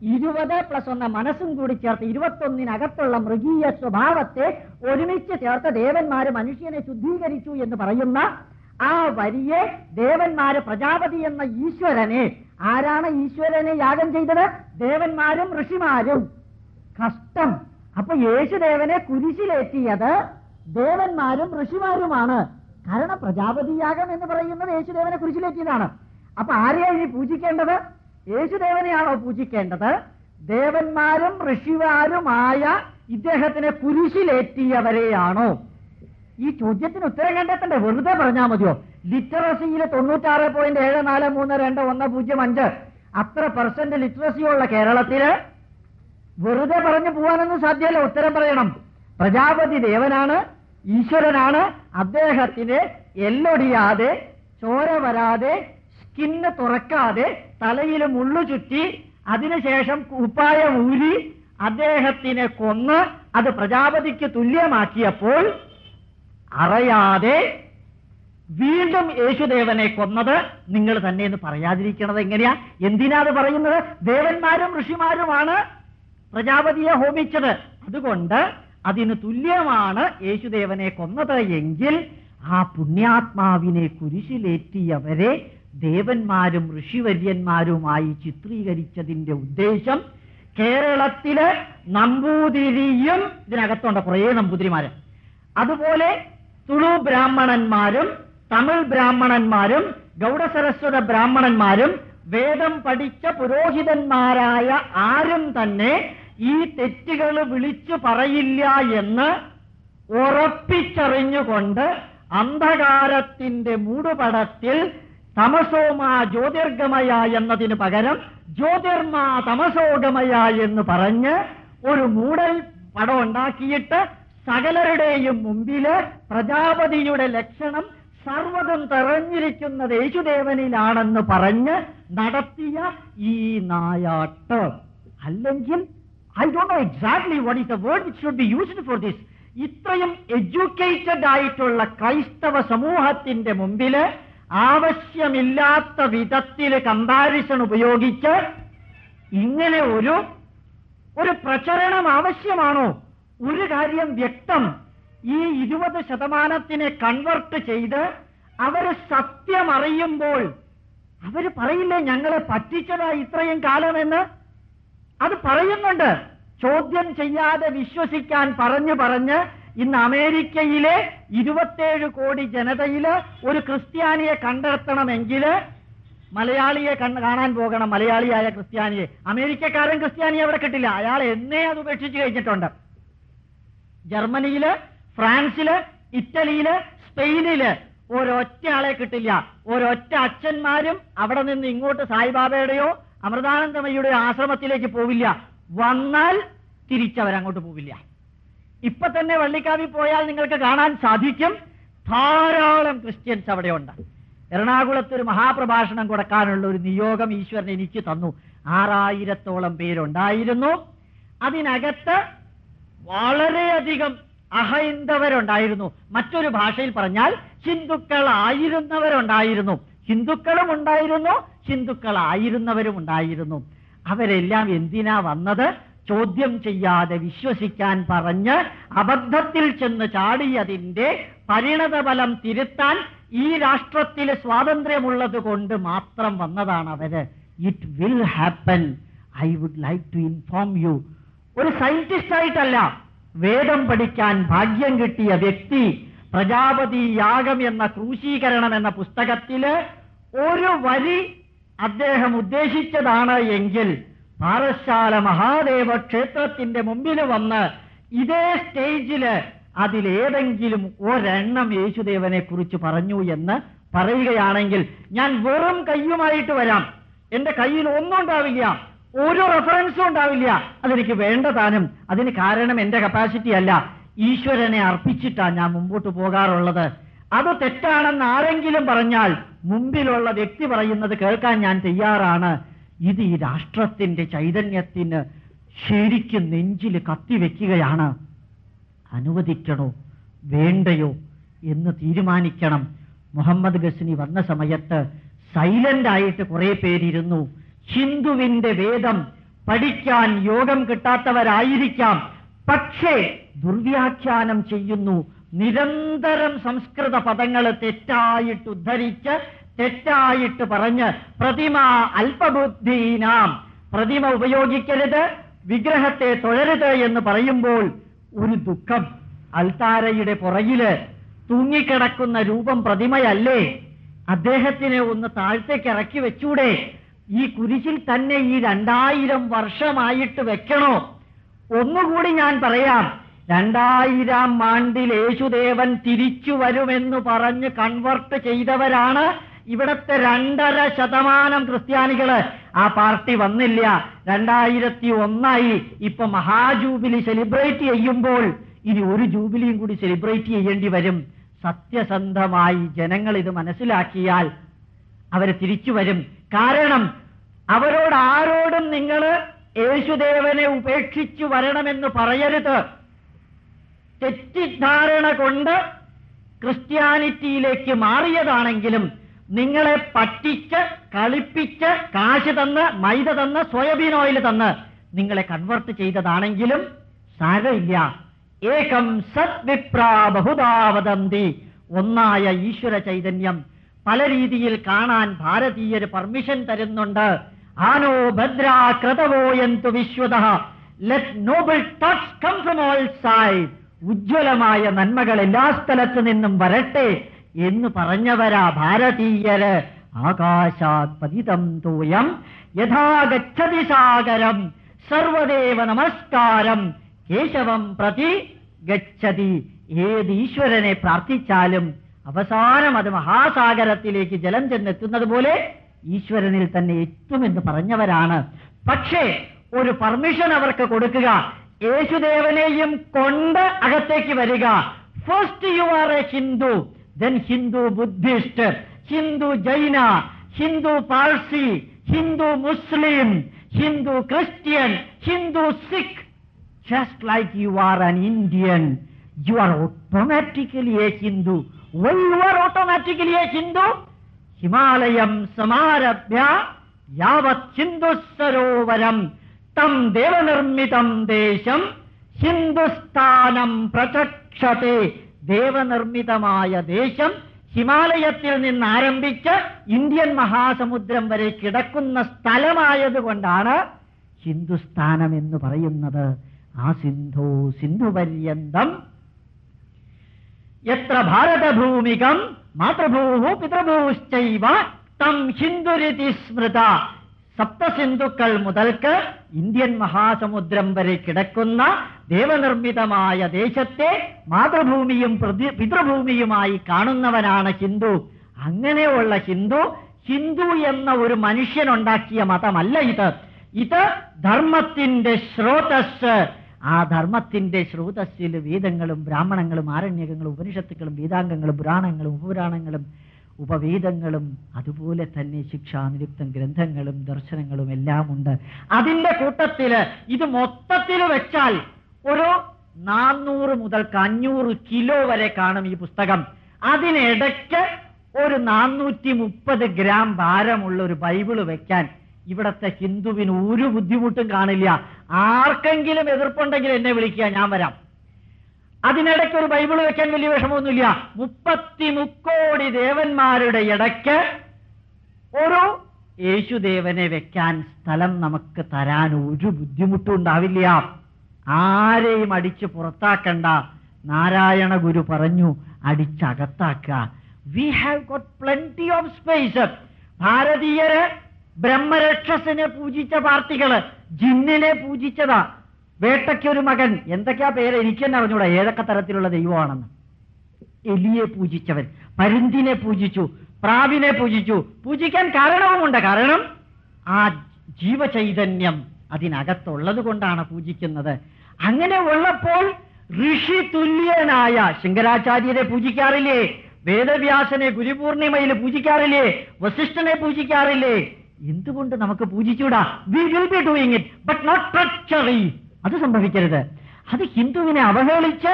ഇരുപത് പ്ലസ് ഒന്ന് മനസ്സും കൂടി ചേർത്ത് ഇരുപത്തൊന്നിനകത്തുള്ള മൃഗീയ സ്വഭാവത്തെ ഒരുമിച്ച് ചേർത്ത് ദേവന്മാര് മനുഷ്യനെ ശുദ്ധീകരിച്ചു എന്ന് പറയുന്ന ആ വരിയെ ദേവന്മാര് പ്രജാപതി എന്ന ഈശ്വരനെ. ആരാണ് ഈശ്വരനെ യാഗം ചെയ്തത്? ദേവന്മാരും ഋഷിമാരും. കഷ്ടം. അപ്പൊ യേശുദേവനെ കുരിശിലേറ്റിയത് ദേവന്മാരും ഋഷിമാരുമാണ്. കാരണം പ്രജാപതി യാഗം എന്ന് പറയുന്നത് യേശുദേവനെ കുരിശിലേറ്റിയതാണ്. അപ്പൊ ആരെയാണ് ഇനി പൂജിക്കേണ്ടത്? യേശുദേവനെയാണോ പൂജിക്കേണ്ടത്? ദേവന്മാരും ഋഷിമാരുമായ ഇദ്ദേഹത്തിനെ കുരിശിലേറ്റിയവരെയാണോ? ഈ ചോദ്യത്തിന് ഉത്തരം കണ്ടെത്തണ്ടേ? വെറുതെ പറഞ്ഞാൽ മതിയോ? ലിറ്ററസിയിലെ തൊണ്ണൂറ്റാറ് പോയിന്റ് ഏഴ് നാല് മൂന്ന് രണ്ട് ഒന്ന് പൂജ്യം അഞ്ച്. അത്ര പെർസെന്റ് ലിറ്ററസിയുള്ള കേരളത്തിൽ വെറുതെ പറഞ്ഞു പോകാനൊന്നും സാധ്യമല്ല. ഉത്തരം പറയണം. പ്രജാപതി ദേവനാണ് ഈശ്വരനാണ്. അദ്ദേഹത്തിന് എല്ലൊടിയാതെ ചോര വരാതെ സ്കിന്ന് തുറക്കാതെ തലയിൽ മുള്ളു ചുറ്റി അതിനുശേഷം കുപ്പായം ഊരി അദ്ദേഹത്തിനെ കൊന്ന് അത് പ്രജാപതിക്ക് തുല്യമാക്കിയപ്പോൾ അറിയാതെ വീണ്ടും യേശുദേവനെ കൊന്നത് നിങ്ങൾ തന്നെ എന്ന് പറയാതിരിക്കണത് എങ്ങനെയാ? എന്തിനാ അത് പറയുന്നത്? ദേവന്മാരും ഋഷിമാരുമാണ് പ്രജാപതിയെ ഹോമിച്ചത്. അതുകൊണ്ട് അതിന് തുല്യമാണ് യേശുദേവനെ കൊന്നത് എങ്കിൽ ആ പുണ്യാത്മാവിനെ കുരിശിലേറ്റിയവരെ ദേവന്മാരും ഋഷിവര്യന്മാരുമായി ചിത്രീകരിച്ചതിന്റെ ഉദ്ദേശം കേരളത്തിൽ നമ്പൂതിരിയും ഇതിനകത്തുണ്ട് കുറേ നമ്പൂതിരിമാര്. അതുപോലെ തുളു ബ്രാഹ്മണന്മാരും തമിഴ് ബ്രാഹ്മണന്മാരും ഗൗഡസരസ്വത ബ്രാഹ്മണന്മാരും വേദം പഠിച്ച പുരോഹിതന്മാരായ ആരും തന്നെ ഈ തെറ്റുകൾ വിളിച്ചു പറയില്ല എന്ന് ഉറപ്പിച്ചറിഞ്ഞുകൊണ്ട് അന്ധകാരത്തിന്റെ മൂടുപടത്തിൽ തമസോമ ജ്യോതിർഗമയ എന്നതിന് പകരം ജ്യോതിർമാ തമസോഗമയ എന്ന് പറഞ്ഞ് ഒരു മൂടൽ പടം ഉണ്ടാക്കിയിട്ട് സകലരുടെയും മുമ്പിൽ പ്രജാപതിയുടെ ലക്ഷണം സർവതും തെറഞ്ഞിരിക്കുന്നത് യേശുദേവനിലാണെന്ന് പറഞ്ഞ് നടത്തിയ ഈ നായാട്ട്. അല്ലെങ്കിൽ I don't know exactly what is the word it should be used for this ഇത്രയും എഡ്യൂക്കേറ്റഡ് ആയിട്ടുള്ള ക്രൈസ്തവ സമൂഹത്തിന്റെ മുമ്പിൽ ആവശ്യമില്ലാത്ത വിധത്തിൽ കമ്പാരിസൺ ഉപയോഗിച്ച് ഇങ്ങനെ ഒരു ഒരു പ്രചരണം ആവശ്യമാണോ? ഒരു കാര്യം വ്യക്തം. ഈ ഇരുപത് ശതമാനത്തിനെ കൺവെർട്ട് ചെയ്ത് അവർ സത്യം അറിയുമ്പോൾ അവർ പറയില്ലേ ഞങ്ങളെ പറ്റിച്ചതാ ഇത്രയും കാലമെന്ന്? അത് പറയുന്നുണ്ട്. ചോദ്യം ചെയ്യാതെ വിശ്വസിക്കാൻ പറഞ്ഞു പറഞ്ഞ് ഇന്ന് അമേരിക്കയിലെ ഇരുപത്തേഴ് കോടി ജനതയിൽ ഒരു ക്രിസ്ത്യാനിയെ കണ്ടെത്തണമെങ്കിൽ മലയാളിയെ കാണാൻ പോകണം മലയാളിയായ ക്രിസ്ത്യാനിയെ. അമേരിക്കക്കാരൻ ക്രിസ്ത്യാനിയെ അവിടെ കിട്ടില്ല. അയാൾ എന്നേ അത് ഉപേക്ഷിച്ച് കഴിഞ്ഞിട്ടുണ്ട്. ജർമ്മനിയിൽ ഫ്രാൻസിൽ ഇറ്റലിയിൽ സ്പെയിനിൽ ഒരൊറ്റ ആളെ കിട്ടില്ല. ഒരൊറ്റ അച്ഛന്മാരും അവിടെ നിന്ന് ഇങ്ങോട്ട് സായിബാബയുടെയോ അമൃതാനന്ദമയുടെയോ ആശ്രമത്തിലേക്ക് പോവില്ല. വന്നാൽ തിരിച്ചവരങ്ങോട്ട് പോവില്ല. ഇപ്പൊ തന്നെ വള്ളിക്കാവിൽ പോയാൽ നിങ്ങൾക്ക് കാണാൻ സാധിക്കും. ധാരാളം ക്രിസ്ത്യൻസ് അവിടെയുണ്ട്. എറണാകുളത്ത് ഒരു മഹാപ്രഭാഷണം കൊടുക്കാനുള്ള ഒരു നിയോഗം ഈശ്വരൻ എനിക്ക് തന്നു. ആറായിരത്തോളം പേരുണ്ടായിരുന്നു. അതിനകത്ത് വളരെയധികം അഹൈന്ദവരുണ്ടായിരുന്നു. മറ്റൊരു ഭാഷയിൽ പറഞ്ഞാൽ ഹിന്ദുക്കളായിരുന്നവരുണ്ടായിരുന്നു. ഹിന്ദുക്കളും ഉണ്ടായിരുന്നു ഹിന്ദുക്കളായിരുന്നവരും ഉണ്ടായിരുന്നു. അവരെല്ലാം എന്തിനാ വന്നത്? ചോദ്യം ചെയ്യാതെ വിശ്വസിക്കാൻ പറഞ്ഞ് അബദ്ധത്തിൽ ചെന്ന് ചാടിയതിന്റെ പരിണതഫലം തിരുത്താൻ ഈ രാഷ്ട്രത്തിൽ സ്വാതന്ത്ര്യമുള്ളത് കൊണ്ട് മാത്രം വന്നതാണ് അവർ it will happen I would like to inform you ഒരു സയന്റിസ്റ്റ് ആയിട്ടല്ല വേദം പഠിക്കാൻ ഭാഗ്യം കിട്ടിയ വ്യക്തി പ്രജാപതി യാഗം എന്ന ക്രൂശീകരണം എന്ന പുസ്തകത്തിൽ ഒരു വരി അദ്ദേഹം ഉദ്ദേശിച്ചതാണ് എങ്കിൽ പാറശാല മഹാദേവ ക്ഷേത്രത്തിന്റെ മുമ്പിൽ വന്ന് ഇതേ സ്റ്റേജിൽ അതിലേതെങ്കിലും ഒരെണ്ണം യേശുദേവനെ കുറിച്ച് പറഞ്ഞു എന്ന് പറയുകയാണെങ്കിൽ ഞാൻ വെറും കയ്യുമായിട്ട് വരാം. എന്റെ കയ്യിൽ ഒന്നും ഉണ്ടാവില്ല. ഒരു റെഫറൻസും ഉണ്ടാവില്ല. അതെനിക്ക് വേണ്ടതാനും അതിന് കാരണം എന്റെ കപ്പാസിറ്റി അല്ല. ഈശ്വരനെ അർപ്പിച്ചിട്ടാണ് ഞാൻ മുമ്പോട്ട് പോകാറുള്ളത്. അത് തെറ്റാണെന്ന് ആരെങ്കിലും പറഞ്ഞാൽ മുമ്പിലുള്ള വ്യക്തി പറയുന്നത് കേൾക്കാൻ ഞാൻ തയ്യാറാണ്. ഇത് ഈ രാഷ്ട്രത്തിന്റെ ചൈതന്യത്തിന് ശരിക്കും നെഞ്ചിൽ കത്തിവെക്കുകയാണ് അനുവദിക്കണോ? വേണ്ടയോ? എന്ന് തീരുമാനിക്കണം. മുഹമ്മദ് ഗസ്നി വന്ന സമയത്ത് സൈലന്റ് ആയിട്ട് കുറെ പേരിരുന്നു. ഹിന്ദുവിന്റെ വേദം പഠിക്കാൻ യോഗം കിട്ടാത്തവരായിരിക്കാം. പക്ഷേ ദുർവ്യാഖ്യാനം ചെയ്യുന്നു. നിരന്തരം സംസ്കൃത പദങ്ങൾ തെറ്റായിട്ട് ഉദ്ധരിച്ച് തെറ്റായിട്ട് പറഞ്ഞ് പ്രതിമ അല്പബുദ്ധീനാം. പ്രതിമ ഉപയോഗിക്കരുത് വിഗ്രഹത്തെ തൊഴരുത് എന്ന് പറയുമ്പോൾ ഒരു ദുഃഖം. അൽത്താരയുടെ പുറകിൽ തൂങ്ങിക്കിടക്കുന്ന രൂപം പ്രതിമയല്ലേ? അദ്ദേഹത്തിനെ ഒന്ന് താഴ്ത്തേക്ക് ഇറക്കി വെച്ചൂടെ? ഈ കുരിശിൽ തന്നെ ഈ രണ്ടായിരം വർഷമായിട്ട് വെക്കണോ? ഒന്നുകൂടി ഞാൻ പറയാം. രണ്ടായിരം ആണ്ടിൽ യേശുദേവൻ തിരിച്ചു വരുമെന്ന് പറഞ്ഞ് കൺവെർട്ട് ചെയ്തവരാണ് ഇവിടത്തെ രണ്ടര ശതമാനം ക്രിസ്ത്യാനികൾ ആ പാർട്ടി വന്നില്ല. രണ്ടായിരത്തി ഒന്നായി ഇപ്പൊ മഹാജൂബിലി സെലിബ്രേറ്റ് ചെയ്യുമ്പോൾ ഇനി ഒരു ജൂബിലിയും കൂടി സെലിബ്രേറ്റ് ചെയ്യേണ്ടി വരും. സത്യസന്ധമായി ജനങ്ങൾ ഇത് മനസ്സിലാക്കിയാൽ അവർ തിരിച്ചു വരും. കാരണം അവരോട് ആരോടും നിങ്ങൾ യേശുദേവനെ ഉപേക്ഷിച്ചു വരണമെന്ന് പറയരുത്. തെറ്റിദ്ധാരണ കൊണ്ട് ക്രിസ്ത്യാനിറ്റിയിലേക്ക് മാറിയതാണെങ്കിലും നിങ്ങളെ പറ്റിച്ച് കളിപ്പിച്ച് കാശ് തന്ന് മൈദ തന്ന് സോയാബീൻ ഓയിൽ തന്ന് നിങ്ങളെ കൺവെർട്ട് ചെയ്തതാണെങ്കിലും സാരമില്ല. ഏകം സദ്വിപ്രാ ബഹുദാവദന്തി ഒന്നായ ഈശ്വര ചൈതന്യം. പല രീതിയിൽ കാണാൻ ഭാരതീയർ പെർമിഷൻ തരുന്നുണ്ട്. ആനോ ഭദ്രാ ക്രതവോയന്തു വിശ്വത. Let noble thoughts come from all side ഉജ്ജ്വലമായ നന്മകൾ എല്ലാ സ്ഥലത്തു നിന്നും വരട്ടെ. എന്ന് പറഞ്ഞവരാ ഭാരതീയര്. ആകാശാത് പതിതം തോയം. യഥാഗതി സാഗരം. സർവദേവ നമസ്കാരം. കേശവം പ്രതി ഗച്ഛതി. ഏത് ഈശ്വരനെ പ്രാർത്ഥിച്ചാലും അവസാനം അത് മഹാസാഗരത്തിലേക്ക് ജലം ചെന്നെത്തുന്നത് പോലെ ഈശ്വരനിൽ തന്നെ എത്തുമെന്ന് പറഞ്ഞവരാണ്. പക്ഷേ ഒരു പെർമിഷൻ അവർക്ക് കൊടുക്കുക. യേശുദേവനെയും കൊണ്ട് അകത്തേക്ക് വരിക. First you are a Hindu then Hindu Buddhist, Hindu Jaina, Hindu Parsi, Hindu Muslim, Hindu Christian, Hindu Sikh. Just like you are an Indian, you are automatically a Hindu. Why you are automatically a Hindu? Himalayam Samarabhya Yavat Hindu Sarovaram Tam Devanarmitam Desham Hindusthanam Pratachate ദേവനിർമ്മിതമായ ദേശം ഹിമാലയത്തിൽ നിന്ന് ആരംഭിച്ച് Indian മഹാസമുദ്രം വരെ കിടക്കുന്ന സ്ഥലമായതുകൊണ്ടാണ് ഹിന്ദുസ്ഥാനം എന്ന് പറയുന്നത്. ആ സിന്ധു സിന്ധുപര്യന്തം. എത്ര ഭാരതഭൂമികം മാതൃഭൂ പിതൃഭൂശ്ചൈവ തം ഹിന്ദുരിതി സ്മൃത. സപ്തസിന്ധുക്കൾ മുതൽക്ക് ഇന്ത്യൻ മഹാസമുദ്രം വരെ കിടക്കുന്ന ദേവനിർമ്മിതമായ ദേശത്തെ മാതൃഭൂമിയും പിതൃഭൂമിയുമായി കാണുന്നവനാണ് ഹിന്ദു. അങ്ങനെയുള്ള ഹിന്ദു ഹിന്ദു എന്ന ഒരു മനുഷ്യനുണ്ടാക്കിയ മതമല്ല ഇത്. ഇത് ധർമ്മത്തിന്റെ സ്രോതസ് ആ ധർമ്മത്തിന്റെ സ്രോതസ്സിൽ വേദങ്ങളും ബ്രാഹ്മണങ്ങളും ആരണ്യകങ്ങളും ഉപനിഷത്തുക്കളും വേദാംഗങ്ങളും പുരാണങ്ങളും ഉപപുരാണങ്ങളും ഉപവേദങ്ങളും അതുപോലെ തന്നെ ശിക്ഷാ നിരുക്തം ഗ്രന്ഥങ്ങളും ദർശനങ്ങളും എല്ലാം ഉണ്ട് അതിന്റെ കൂട്ടത്തിൽ ഇത് മൊത്തത്തിൽ വെച്ചാൽ ഒരു നാനൂറ് മുതൽക്ക് അഞ്ഞൂറ് കിലോ വരെ കാണും ഈ പുസ്തകം. അതിനിടയ്ക്ക് ഒരു നാനൂറ്റി മുപ്പത് ഗ്രാം ഭാരമുള്ള ഒരു ബൈബിൾ വെക്കാൻ ഇവിടത്തെ ഹിന്ദുവിന് ഒരു ബുദ്ധിമുട്ടും കാണില്ല. ആർക്കെങ്കിലും എതിർപ്പുണ്ടെങ്കിൽ എന്നെ വിളിക്കുക ഞാൻ വരാം. അതിനിടയ്ക്ക് ഒരു ബൈബിൾ വെക്കാൻ വലിയ വിഷമമൊന്നുമില്ല. മുപ്പത്തി മുക്കോടി ദേവന്മാരുടെ ഇടയ്ക്ക് ഒരു യേശുദേവനെ വെക്കാൻ സ്ഥലം നമുക്ക് തരാൻ ഒരു ബുദ്ധിമുട്ടും ഉണ്ടാവില്ല. ആരെയും അടിച്ച് പുറത്താക്കണ്ട. നാരായണ ഗുരു പറഞ്ഞു അടിച്ചകത്താക്കുക. We have got plenty of space ഭാരതീയര് ബ്രഹ്മരക്ഷസിനെ പൂജിച്ച പാർട്ടികൾ ജിന്നിനെ പൂജിച്ചതാ. വേട്ടയ്ക്കൊരു മകൻ എന്തൊക്കെയാ പേര് എനിക്ക് തന്നെ അറിഞ്ഞൂടാ? ഏതൊക്കെ തരത്തിലുള്ള ദൈവമാണെന്ന്. എലിയെ പൂജിച്ചവൻ പരുന്തിനെ പൂജിച്ചു പ്രാവിനെ പൂജിച്ചു. പൂജിക്കാൻ കാരണവുമുണ്ട്. കാരണം ആ ജീവചൈതന്യം അതിനകത്തുള്ളത് കൊണ്ടാണ് പൂജിക്കുന്നത്. അങ്ങനെ ഉള്ളപ്പോൾ ഋഷി തുല്യനായ ശങ്കരാചാര്യരെ പൂജിക്കാറില്ലേ? വേദവ്യാസനെ ഗുരുപൂർണിമയിൽ പൂജിക്കാറില്ലേ? വസിഷ്ഠനെ പൂജിക്കാറില്ലേ? എന്തുകൊണ്ട് നമുക്ക് പൂജിച്ചൂടാ? We will be doing it but not അത് സംഭവിക്കരുത്. അത് ഹിന്ദുവിനെ അവഹേളിച്ച്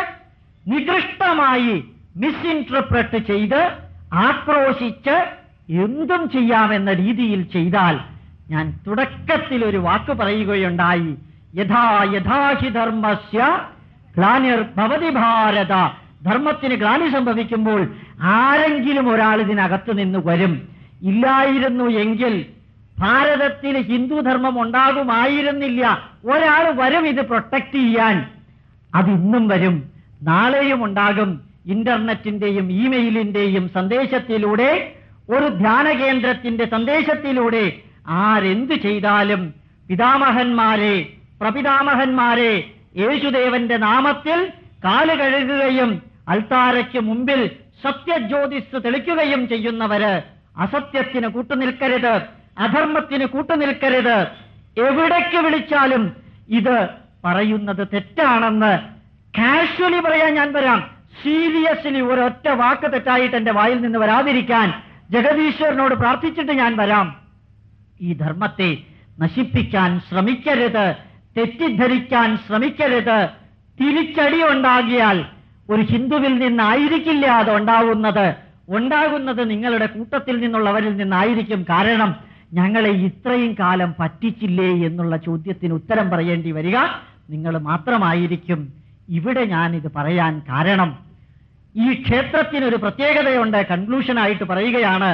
നികൃഷ്ടമായി മിസ്ഇന്റർപ്രറ്റ് ചെയ്ത് ആക്രോശിച്ച് എന്തും ചെയ്യാമെന്ന രീതിയിൽ ചെയ്താൽ ഞാൻ തുടക്കത്തിൽ ഒരു വാക്ക് പറയുകയുണ്ടായി. യഥാ യഥാഹി ധർമ്മസ്യ ഗ്ലാനിർ ഭവതി ഭാരത. ധർമ്മത്തിന് ഗ്ലാനി സംഭവിക്കുമ്പോൾ ആരെങ്കിലും ഒരാൾ ഇതിനകത്ത് നിന്ന് വരും. ഇല്ലായിരുന്നു എങ്കിൽ ഭാരതത്തിൽ ഹിന്ദുധർമ്മം ഉണ്ടാകുമായിരുന്നില്ല. ഒരാൾ വരും ഇത് പ്രൊട്ടക്ട് ചെയ്യാൻ. അതിന്നും വരും. നാളെയും ഉണ്ടാകും. ഇന്റർനെറ്റിന്റെയും ഇമെയിലിന്റെയും സന്ദേശത്തിലൂടെ ഒരു ധ്യാന കേന്ദ്രത്തിന്റെ സന്ദേശത്തിലൂടെ ആരെന്ത് ചെയ്താലും പിതാമഹന്മാരെ പ്രപിതാമഹന്മാരെ യേശുദേവന്റെ നാമത്തിൽ കാൽ കഴുകുകയും അൽത്താരയ്ക്ക് മുമ്പിൽ സത്യജ്യോതിസ് തെളിക്കുകയും ചെയ്യുന്നവര് അസത്യത്തിന് കൂട്ടുനിൽക്കരുത്. അധർമ്മത്തിന് കൂട്ടുനിൽക്കരുത്. എവിടേക്ക് വിളിച്ചാലും ഇത് പറയുന്നത് തെറ്റാണെന്ന് കാഷ്വലി പറയാൻ ഞാൻ വരാം. സീരിയസ്ലി ഒരൊറ്റ വാക്ക് തെറ്റായിട്ട് എന്റെ വായിൽ നിന്ന് വരാതിരിക്കാൻ ജഗദീശ്വരനോട് പ്രാർത്ഥിച്ചിട്ട് ഞാൻ വരാം. ഈ ധർമ്മത്തെ നശിപ്പിക്കാൻ ശ്രമിക്കരുത്. തെറ്റിദ്ധരിക്കാൻ ശ്രമിക്കരുത്. തിരിച്ചടി ഉണ്ടാകിയാൽ ഒരു ഹിന്ദുവിൽ നിന്നായിരിക്കില്ല അത് ഉണ്ടാവുന്നത്. ഉണ്ടാകുന്നത് നിങ്ങളുടെ കൂട്ടത്തിൽ നിന്നുള്ളവരിൽ നിന്നായിരിക്കും കാരണം ഞങ്ങളെ ഇത്രയും കാലം പറ്റിച്ചില്ലേ എന്നുള്ള ചോദ്യത്തിന് ഉത്തരം പറയേണ്ടി വരിക. നിങ്ങൾ മാത്രമായിരിക്കും ഇവിടെ ഞാൻ ഇത് പറയാൻ കാരണം. ഈ ക്ഷേത്രത്തിന് ഒരു പ്രത്യേകതയുണ്ട് കൺക്ലൂഷനായിട്ട് പറയുകയാണ്.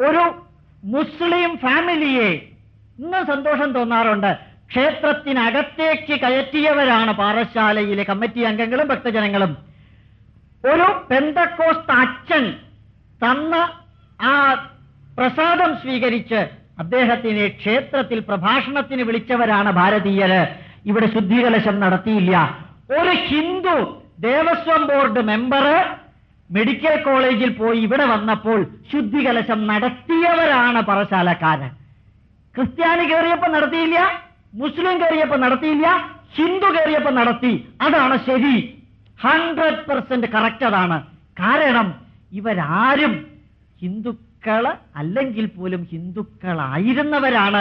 ഒരു മുസ്ലിം ഫാമിലിയെ ഇന്ന് സന്തോഷം തോന്നാറുണ്ട്. ക്ഷേത്രത്തിനകത്തേക്ക് കയറ്റിയവരാണ് പാറശാലയിലെ കമ്മിറ്റി അംഗങ്ങളും ഭക്തജനങ്ങളും. ഒരു പെന്തക്കോസ്ത് അച്ഛൻ തന്ന ആ പ്രസാദം സ്വീകരിച്ച് അദ്ദേഹത്തിനെ ക്ഷേത്രത്തിൽ പ്രഭാഷണത്തിന് വിളിച്ചവരാണ് ഭാരതീയര്. ഇവിടെ ശുദ്ധികലശം നടത്തിയില്ല. ഒരു Hindu Devaswom board member medical കോളേജിൽ പോയി ഇവിടെ വന്നപ്പോൾ ശുദ്ധികലശം നടത്തിയവരാണ് പറശാലക്കാരൻ ക്രിസ്ത്യാനി കയറിയപ്പോ നടത്തിയില്ല മുസ്ലിം കയറിയപ്പോ നടത്തിയില്ല ഹിന്ദു കയറിയപ്പോ നടത്തി. അതാണ് ശരി. ഹൺഡ്രഡ് പെർസെന്റ് കറക്റ്റ് അതാണ്. കാരണം ഇവരാരും ഹിന്ദുക്കൾ അല്ലെങ്കിൽ പോലും ഹിന്ദുക്കളായിരുന്നവരാണ്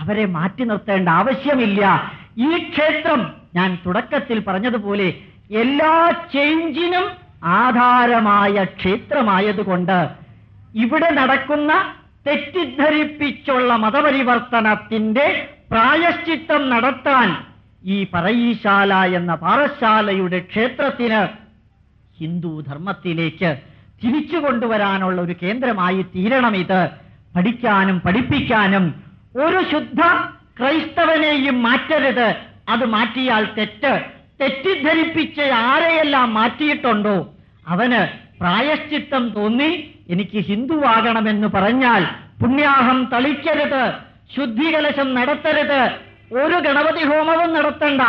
അവരെ മാറ്റി നിർത്തേണ്ട ആവശ്യമില്ല. ഈ ക്ഷേത്രം ഞാൻ തുടക്കത്തിൽ പറഞ്ഞതുപോലെ എല്ലാ ചേഞ്ചിനും ആധാരമായ ക്ഷേത്രമായതുകൊണ്ട് ഇവിടെ നടക്കുന്ന തെറ്റിദ്ധരിപ്പിച്ചുള്ള മതപരിവർത്തനത്തിന്റെ പ്രായശ്ചിത്തം നടത്താൻ ഈ പറയീശാല എന്ന പാറശാലയുടെ ക്ഷേത്രത്തിന് ഹിന്ദു ധർമ്മത്തിലേക്ക് തിരിച്ചു കൊണ്ടുവരാനുള്ള ഒരു കേന്ദ്രമായി തീരണം ഇത്. പഠിക്കാനും പഠിപ്പിക്കാനും ഒരു ശുദ്ധ ക്രൈസ്തവനെയും മാറ്റരുത്. അത് മാറ്റിയാൽ തെറ്റ്. തെറ്റിദ്ധരിപ്പിച്ച ആരെയെല്ലാം മാറ്റിയിട്ടുണ്ടോ? അവന് പ്രായശ്ചിത്തം തോന്നി എനിക്ക് ഹിന്ദുവാകണമെന്ന് പറഞ്ഞാൽ പുണ്യാഹം തളിക്കരുത്. ശുദ്ധികലശം നടത്തരുത്. ഒരു ഗണപതി ഹോമവും നടത്തണ്ട.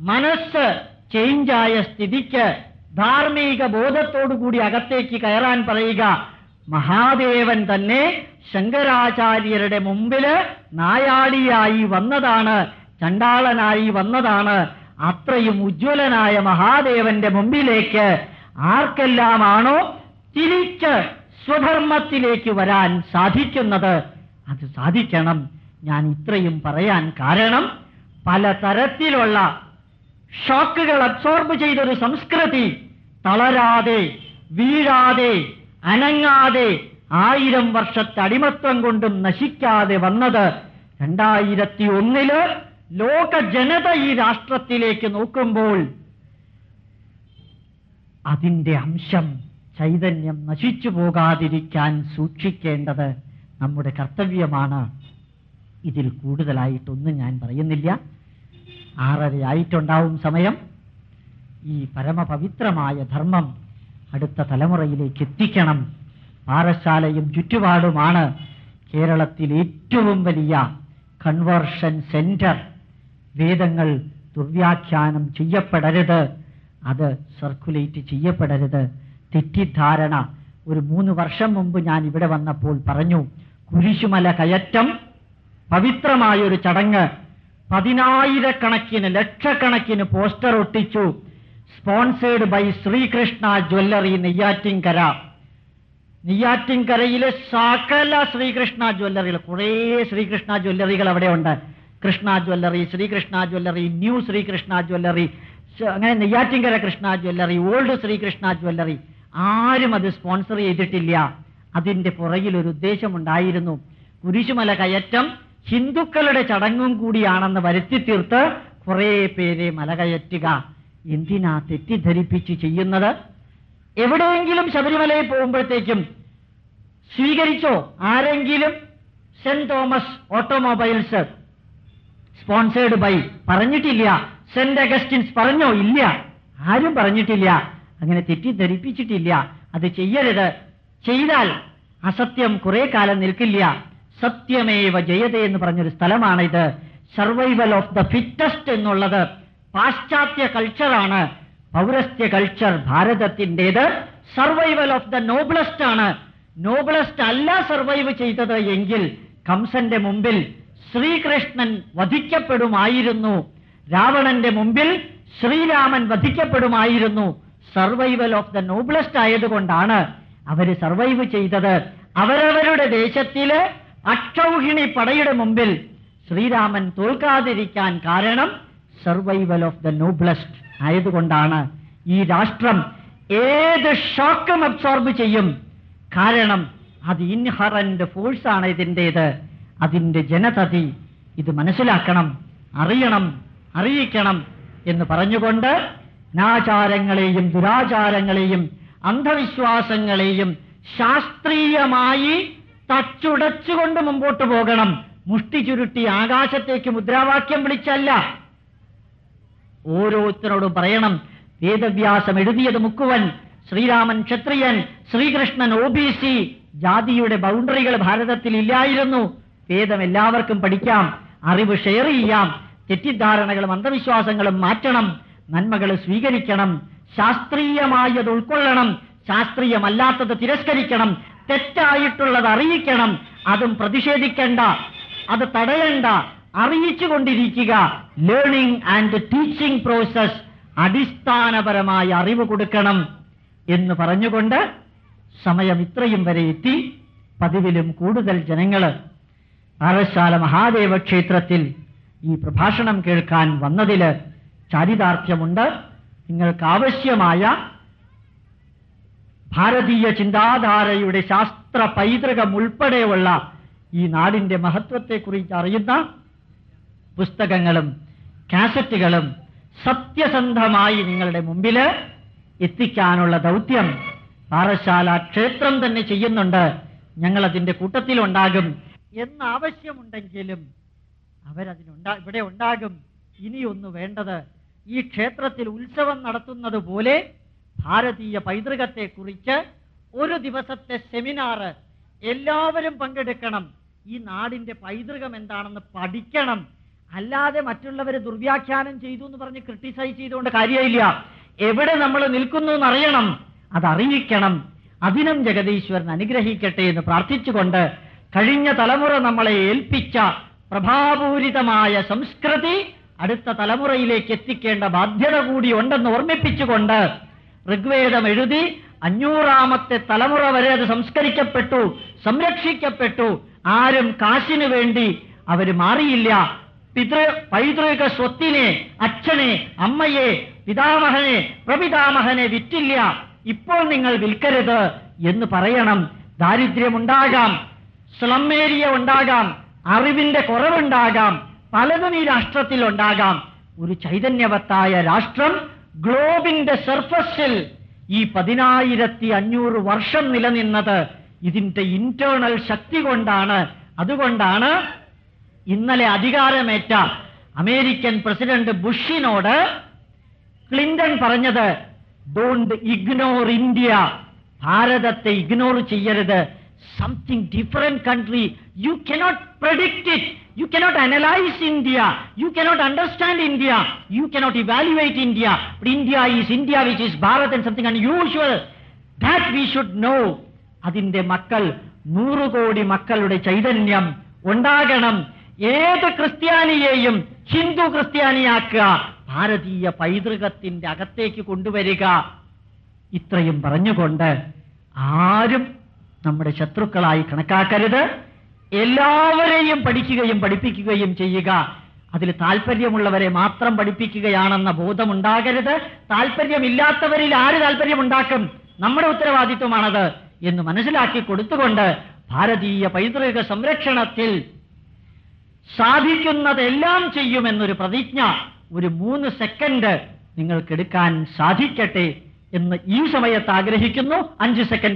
മനസ്സ് ചേഞ്ചായ സ്ഥിതിക്ക് ധാർമ്മിക ബോധത്തോടുകൂടി അകത്തേക്ക് കയറാൻ പറയുക. മഹാദേവൻ തന്നെ ശങ്കരാചാര്യരുടെ മുമ്പിൽ നായാടിയായി വന്നതാണ് ചണ്ടാളനായി വന്നതാണ്. അത്രയും ഉജ്ജ്വലനായ മഹാദേവന്റെ മുമ്പിലേക്ക് ആർക്കെല്ലാമാണോ തിരിച്ച് സ്വധർമ്മത്തിലേക്ക് വരാൻ സാധിക്കുന്നത്? അത് സാധിക്കണം. ഞാൻ ഇത്രയും പറയാൻ കാരണം പലതരത്തിലുള്ള ഷോക്കുകൾ അബ്സോർബ് ചെയ്തൊരു സംസ്കൃതി തളരാതെ വീഴാതെ അനങ്ങാതെ ആയിരം വർഷത്തെ അടിമത്വം കൊണ്ടും നശിക്കാതെ വന്നത് രണ്ടായിരത്തി ഒന്നിൽ ലോക ജനത ഈ രാഷ്ട്രത്തിലേക്ക് നോക്കുമ്പോൾ അതിന്റെ അംശം ചൈതന്യം നശിച്ചു പോകാതിരിക്കാൻ സൂക്ഷിക്കേണ്ടത് നമ്മുടെ കർത്തവ്യമാണ്. ഇതിൽ കൂടുതലായിട്ടൊന്നും ഞാൻ പറയുന്നില്ല. ആറര ആയിട്ടുണ്ടാവും സമയം. ഈ പരമപവിത്രമായ ധർമ്മം അടുത്ത തലമുറയിലേക്ക് എത്തിക്കണം. പാറശാലയും ചുറ്റുപാടുമാണ് കേരളത്തിൽ ഏറ്റവും വലിയ കൺവേർഷൻ സെന്റർ വേദങ്ങൾ ദുർവ്യാഖ്യാനം ചെയ്യപ്പെടരുത്. അത് സർക്കുലേറ്റ് ചെയ്യപ്പെടരുത്. തെറ്റിദ്ധാരണ. ഒരു മൂന്ന് വർഷം മുമ്പ് ഞാൻ ഇവിടെ വന്നപ്പോൾ പറഞ്ഞു കുരിശുമല കയറ്റം പവിത്രമായൊരു ചടങ്ങ്. പതിനായിരക്കണക്കിന് ലക്ഷക്കണക്കിന് പോസ്റ്റർ ഒട്ടിച്ചു. Sponsored by Sreekrishna jewellery Neyyattinkara. നെയ്യാറ്റിൻകരയിലെ സകല ശ്രീകൃഷ്ണ ജ്വല്ലറികൾ കുറേ ശ്രീകൃഷ്ണ ജ്വല്ലറികൾ അവിടെ ഉണ്ട് Krishna jewellery Sreekrishna jewellery new Sreekrishna jewellery അങ്ങനെ Neyyattinkara Krishna jewellery old Sreekrishna jewellery. ആരും അത് സ്പോൺസർ ചെയ്തിട്ടില്ല. അതിന്റെ പുറകിൽ ഒരു ഉദ്ദേശമുണ്ടായിരുന്നു. കുരിശുമല കയറ്റം ഹിന്ദുക്കളുടെ ചടങ്ങും കൂടിയാണെന്ന് വരുത്തി തീർത്ത് കുറെ പേരെ മലകയറ്റുക എന്തിനാ തെറ്റിദ്ധരിപ്പിച്ച് ചെയ്യുന്നത്? എവിടെയെങ്കിലും ശബരിമലയിൽ പോകുമ്പോഴത്തേക്കും സ്വീകരിച്ചോ ആരെങ്കിലും? Saint Thomas automobiles sponsored by പറഞ്ഞിട്ടില്ല. സെന്റ് അഗസ്റ്റിൻസ് പറഞ്ഞോ? ഇല്ല. ആരും പറഞ്ഞിട്ടില്ല. അങ്ങനെ തെറ്റിദ്ധരിപ്പിച്ചിട്ടില്ല. അത് ചെയ്യരുത്. ചെയ്താൽ അസത്യം കുറെ കാലം നിൽക്കില്ല. സത്യമേവ ജയതേ എന്ന് പറഞ്ഞൊരു സ്ഥലമാണിത്. സർവൈവൽ ഓഫ് ദ ഫിറ്റസ്റ്റ് എന്നുള്ളത് പാശ്ചാത്യ കൾച്ചറാണ് പൗരസ്ത്യ കൾച്ചർ ഭാരതത്തിന്റെത്. സർവൈവൽ ഓഫ് ദ നോബിളസ്റ്റ് ആണ്. നോബിളസ്റ്റ് അല്ല സർവൈവ് ചെയ്തത് എങ്കിൽ കംസന്റെ മുമ്പിൽ ശ്രീകൃഷ്ണൻ വധിക്കപ്പെടുമായിരുന്നു. രാവണന്റെ മുമ്പിൽ ശ്രീരാമൻ വധിക്കപ്പെടുമായിരുന്നു. സർവൈവൽ ഓഫ് ദ നോബിളസ്റ്റ് ആയതുകൊണ്ടാണ് അവർ സർവൈവ് ചെയ്തത്. അവരവരുടെ ദേശത്തിൽ അക്ഷൗഹിണി പടയുടെ മുമ്പിൽ ശ്രീരാമൻ തോൽക്കാതിരിക്കാൻ കാരണം സർവൈവൽ ഓഫ് ദ നോബ്ലസ്റ്റ് ആയതുകൊണ്ടാണ് ഈ രാഷ്ട്രം ഏത് ഷോക്കും അബ്സോർബ് ചെയ്യും. കാരണം അത് ഇൻഹറന്റ് ഫോഴ്സാണ് ഇതിന്റെത്. അതിന്റെ ജനതതി ഇത് മനസ്സിലാക്കണം അറിയണം അറിയിക്കണം എന്ന് പറഞ്ഞുകൊണ്ട് നാചാരങ്ങളെയും ദുരാചാരങ്ങളെയും അന്ധവിശ്വാസങ്ങളെയും ശാസ്ത്രീയമായി തച്ചുടച്ചുകൊണ്ട് മുമ്പോട്ട് പോകണം. മുഷ്ടി ചുരുട്ടി ആകാശത്തേക്ക് മുദ്രാവാക്യം വിളിച്ചല്ല. ഓരോരുത്തരോടും പറയണം. വേദവ്യാസം എഴുതിയത് മുക്കുവൻ ശ്രീരാമൻ ക്ഷത്രിയൻ ശ്രീകൃഷ്ണൻ ഒ ബി സി ജാതിയുടെ ബൗണ്ടറികൾ ഭാരതത്തിൽ ഇല്ലായിരുന്നു. വേദം എല്ലാവർക്കും പഠിക്കാം അറിവ് ഷെയർ ചെയ്യാം തെറ്റിദ്ധാരണകളും അന്ധവിശ്വാസങ്ങളും മാറ്റണം നന്മകൾ സ്വീകരിക്കണം ശാസ്ത്രീയമായത് ഉൾക്കൊള്ളണം ശാസ്ത്രീയമല്ലാത്തത് തിരസ്കരിക്കണം തെറ്റായിട്ടുള്ളത് അറിയിക്കണം അതും പ്രതിഷേധിക്കേണ്ട അത് തടയണ്ട അറിയിച്ചുകൊണ്ടിരിക്കുക. ലേണിംഗ് ആൻഡ് ടീച്ചിങ് പ്രോസസ് അടിസ്ഥാനപരമായ അറിവ് കൊടുക്കണം എന്ന് പറഞ്ഞുകൊണ്ട് സമയം ഇത്രയും വരെ എത്തി. പതിവിലും കൂടുതൽ ജനങ്ങൾ പാറശാല മഹാദേവ ക്ഷേത്രത്തിൽ ഈ പ്രഭാഷണം കേൾക്കാൻ വന്നതിൽ ചാരിതാർത്ഥ്യമുണ്ട്. നിങ്ങൾക്ക് ആവശ്യമായ ഭാരതീയ ചിന്താധാരയുടെ ശാസ്ത്ര പൈതൃകം ഉൾപ്പെടെയുള്ള ഈ നാടിന്റെ മഹത്വത്തെക്കുറിച്ച് അറിയുന്ന പുസ്തകങ്ങളും കാസറ്റുകളും സത്യസന്ധമായി നിങ്ങളുടെ മുമ്പിൽ എത്തിക്കാനുള്ള ദൗത്യം പാറശാല ക്ഷേത്രം തന്നെ ചെയ്യുന്നുണ്ട്. ഞങ്ങൾ അതിന്റെ കൂട്ടത്തിലുണ്ടാകും എന്ന് ആവശ്യമുണ്ടെങ്കിലും അവരതിനുണ്ടാ ഇവിടെ ഉണ്ടാകും. ഇനിയൊന്നു വേണ്ടത് ഈ ക്ഷേത്രത്തിൽ ഉത്സവം നടത്തുന്നത് പോലെ ഭാരതീയ പൈതൃകത്തെക്കുറിച്ച് ഒരു ദിവസത്തെ സെമിനാർ എല്ലാവരും പങ്കെടുക്കണം. ഈ നാടിന്റെ പൈതൃകം എന്താണെന്ന് പഠിക്കണം. അല്ലാതെ മറ്റുള്ളവരെ ദുർവ്യാഖ്യാനം ചെയ്തു എന്ന് പറഞ്ഞ് ക്രിട്ടിസൈസ് ചെയ്തുകൊണ്ട് കാര്യമില്ല. എവിടെ നമ്മൾ നിൽക്കുന്നു എന്നറിയണം. അതറിയിക്കണം. അതിനും ജഗദീശ്വരൻ അനുഗ്രഹിക്കട്ടെ എന്ന് പ്രാർത്ഥിച്ചുകൊണ്ട് കഴിഞ്ഞ തലമുറ നമ്മളെ ഏൽപ്പിച്ച പ്രഭാപൂരിതമായ സംസ്കൃതി അടുത്ത തലമുറയിലേക്ക് എത്തിക്കേണ്ട ബാധ്യത കൂടി ഉണ്ടെന്ന് ഓർമ്മിപ്പിച്ചുകൊണ്ട് ഋഗ്വേദം എഴുതി അഞ്ഞൂറാമത്തെ തലമുറ വരെ അത് സംസ്കരിക്കപ്പെട്ടു സംരക്ഷിക്കപ്പെട്ടു. ആരും കാശിനു വേണ്ടി അവർ മാറിയില്ല. പിതൃ പൈതൃക സ്വത്തിനെ അച്ഛനെ അമ്മയെ പിതാമഹനെ പ്രപിതാമഹനെ വിറ്റില്ല. ഇപ്പോൾ നിങ്ങൾ വിൽക്കരുത് എന്ന് പറയണം. ദാരിദ്ര്യമുണ്ടാകാം. സ്ലം ഏരിയ ഉണ്ടാകാം. അറിവിന്റെ കുറവുണ്ടാകാം. പലതും ഈ രാഷ്ട്രത്തിൽ ഉണ്ടാകാം. ഒരു ചൈതന്യവത്തായ രാഷ്ട്രം ഗ്ലോബിന്റെ സർഫസിൽ ഈ പതിനായിരത്തി അഞ്ഞൂറ് വർഷം നിലനിന്നത് ഇതിന്റെ ഇന്റേണൽ ശക്തി കൊണ്ടാണ്. അതുകൊണ്ടാണ് ഇന്നലെ അധികാരമേറ്റ അമേരിക്കൻ പ്രസിഡന്റ് ബുഷിനോട് ക്ലിന്റൺ പറഞ്ഞത് ഡോണ്ട് ഇഗ്നോർ ഇന്ത്യ ഭാരതത്തെ ഇഗ്നോർ ചെയ്യരുത്. Something different country you cannot predict it you cannot analyse India you cannot understand India you cannot evaluate India India is India which is Bharat and something unusual that we should no അതിന്റെ മക്കൾ നൂറ് കോടി മക്കളുടെ ചൈതന്യം ഉണ്ടാകണം. ഏത് ക്രിസ്ത്യാനിയെയും ഹിന്ദു ക്രിസ്ത്യാനിയാക്കുക ഭാരതീയ പൈതൃകത്തിന്റെ അകത്തേക്ക് കൊണ്ടുവരിക. ഇത്രയും പറഞ്ഞുകൊണ്ട് ആരും നമ്മുടെ ശത്രുക്കളായി കണക്കാക്കരുത്. എല്ലാവരെയും പഠിക്കുകയും പഠിപ്പിക്കുകയും ചെയ്യുക. അതിൽ താല്പര്യമുള്ളവരെ മാത്രം പഠിപ്പിക്കുകയാണെന്ന ബോധമുണ്ടാകരുത്. താല്പര്യമില്ലാത്തവരിൽ ആര് താല്പര്യമുണ്ടാക്കും? നമ്മുടെ ഉത്തരവാദിത്വമാണത് എന്ന് മനസ്സിലാക്കി കൊടുത്തുകൊണ്ട് ഭാരതീയ പൈതൃക സംരക്ഷണത്തിൽ സാധിക്കുന്നതെല്ലാം ചെയ്യുമെന്നൊരു പ്രതിജ്ഞ ഒരു മൂന്ന് സെക്കൻഡ് നിങ്ങൾക്ക് എടുക്കാൻ സാധിക്കട്ടെ എന്ന് ഈ സമയത്ത് ആഗ്രഹിക്കുന്നു. അഞ്ച് സെക്കൻഡ്